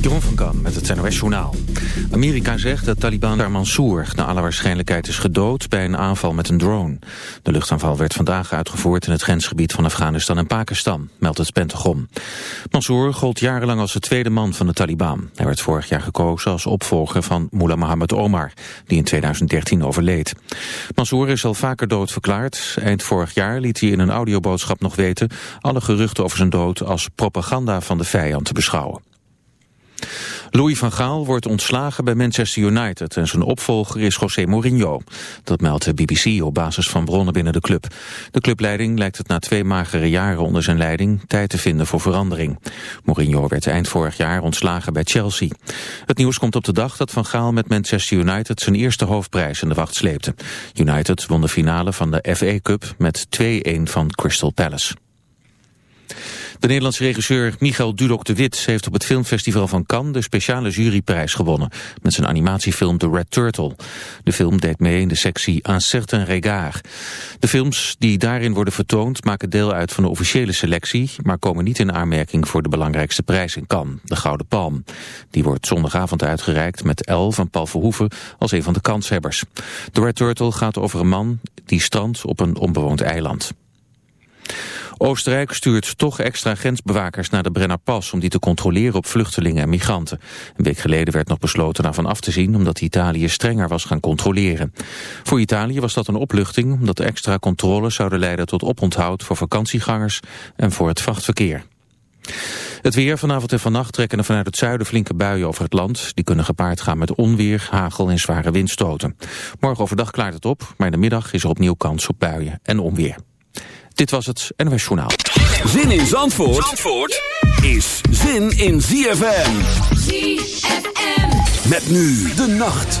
Jeroen van Kan met het NOS Journaal. Amerika zegt dat Taliban Mansour naar alle waarschijnlijkheid is gedood bij een aanval met een drone. De luchtaanval werd vandaag uitgevoerd in het grensgebied van Afghanistan en Pakistan, meldt het Pentagon. Mansour gold jarenlang als de tweede man van de Taliban. Hij werd vorig jaar gekozen als opvolger van Mullah Mohammed Omar, die in 2013 overleed. Mansour is al vaker dood verklaard. Eind vorig jaar liet hij in een audioboodschap nog weten alle geruchten over zijn dood als propaganda van de vijand te beschouwen. Louis van Gaal wordt ontslagen bij Manchester United en zijn opvolger is José Mourinho. Dat meldt de BBC op basis van bronnen binnen de club. De clubleiding lijkt het na twee magere jaren onder zijn leiding tijd te vinden voor verandering. Mourinho werd eind vorig jaar ontslagen bij Chelsea. Het nieuws komt op de dag dat Van Gaal met Manchester United zijn eerste hoofdprijs in de wacht sleepte. United won de finale van de FA Cup met 2-1 van Crystal Palace. De Nederlandse regisseur Michael Dudok de Wit heeft op het filmfestival van Cannes de speciale juryprijs gewonnen met zijn animatiefilm The Red Turtle. De film deed mee in de sectie Un certain regard. De films die daarin worden vertoond maken deel uit van de officiële selectie, maar komen niet in aanmerking voor de belangrijkste prijs in Cannes, de Gouden Palm. Die wordt zondagavond uitgereikt met El van Paul Verhoeven als een van de kanshebbers. The Red Turtle gaat over een man die strandt op een onbewoond eiland. Oostenrijk stuurt toch extra grensbewakers naar de Brennerpas om die te controleren op vluchtelingen en migranten. Een week geleden werd nog besloten daarvan af te zien omdat Italië strenger was gaan controleren. Voor Italië was dat een opluchting omdat extra controles zouden leiden tot oponthoud voor vakantiegangers en voor het vrachtverkeer. Het weer vanavond en vannacht trekken er vanuit het zuiden flinke buien over het land. Die kunnen gepaard gaan met onweer, hagel en zware windstoten. Morgen overdag klaart het op, maar in de middag is er opnieuw kans op buien en onweer. Dit was het NOS Journaal. Zin in Zandvoort, Zandvoort is zin in ZFM. ZFM. Met nu de nacht.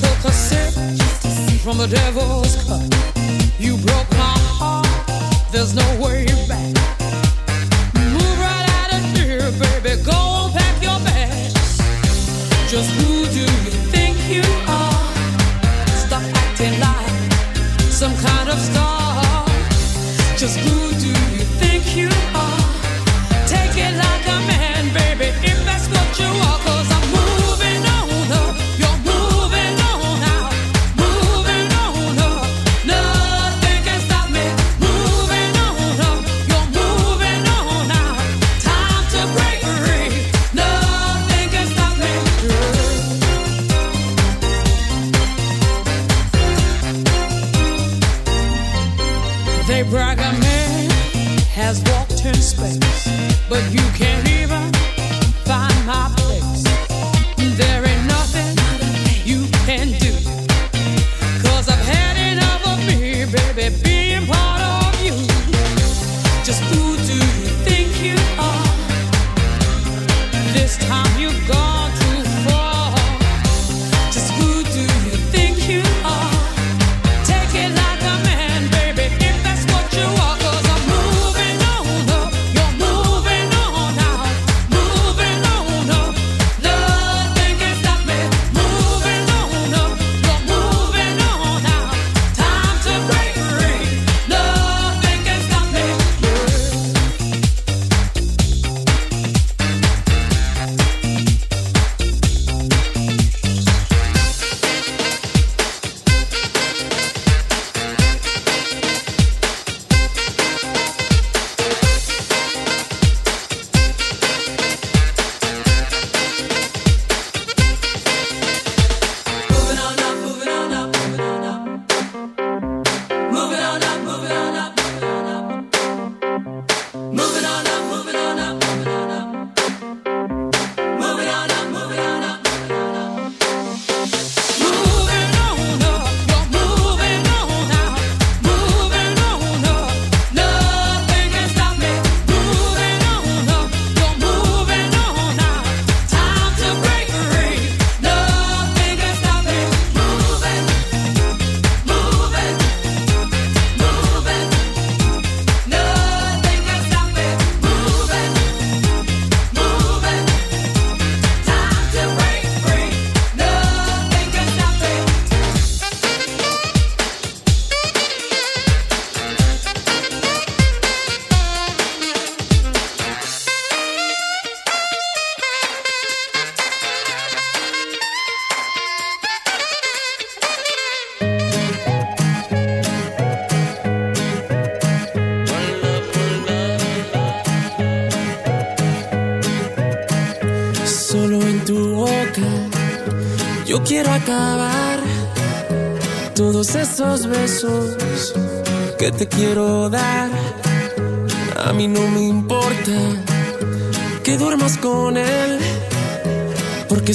took a sip from the devil's cup. You broke my heart. There's no way back. Move right out of here, baby. Go on, pack your bags. Just who do you think you are? Stop acting like some kind of star. Just who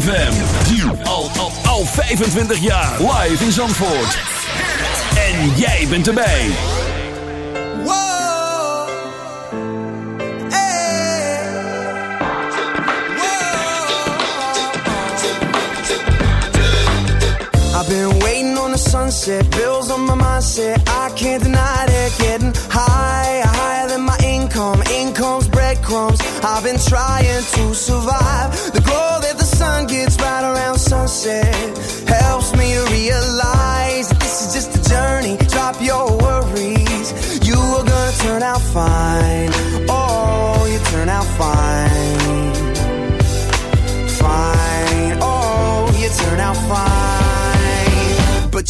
ZFM. Al, al, al 25 jaar. Live in Zandvoort. En jij bent erbij. Whoa. Hey. I've been waiting on the sunset, bills on my mindset. I can't deny it, getting higher, higher than my income. Income's breadcrumbs. I've been trying to survive.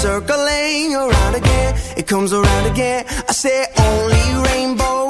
circling around again. It comes around again. I say only rainbows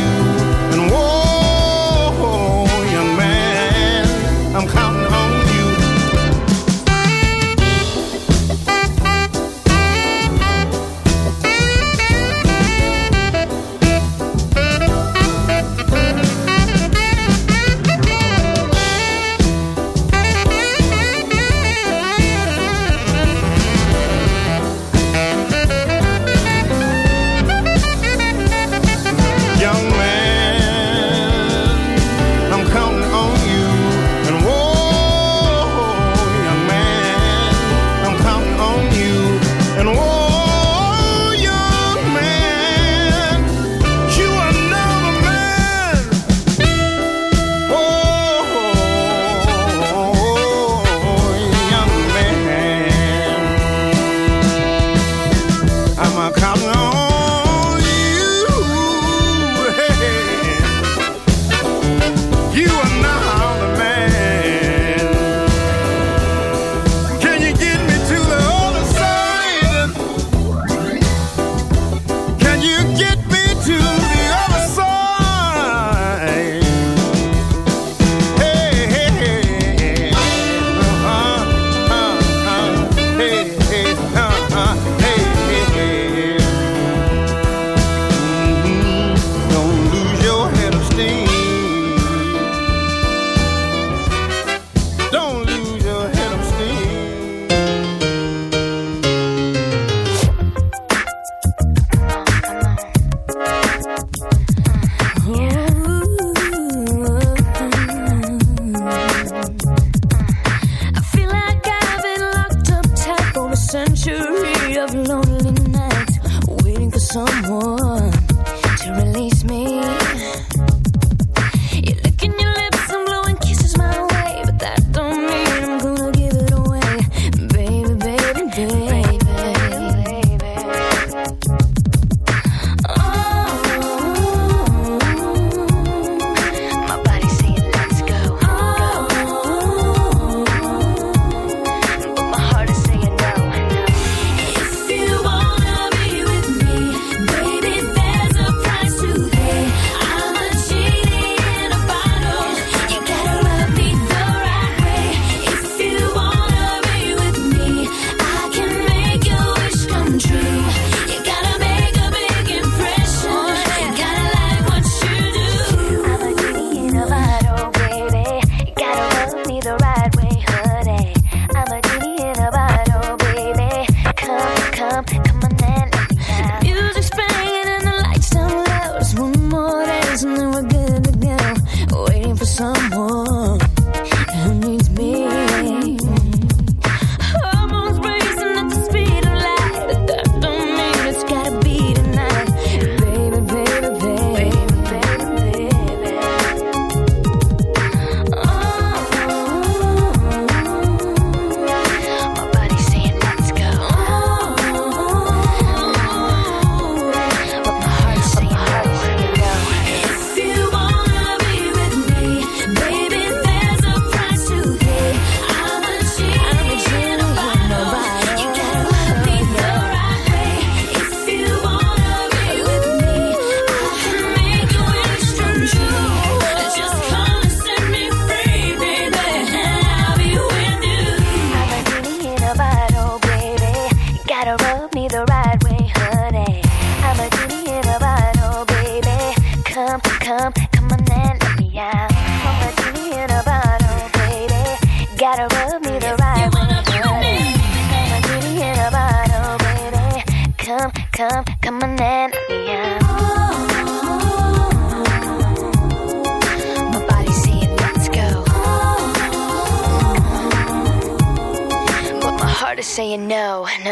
come Count. saying no, no.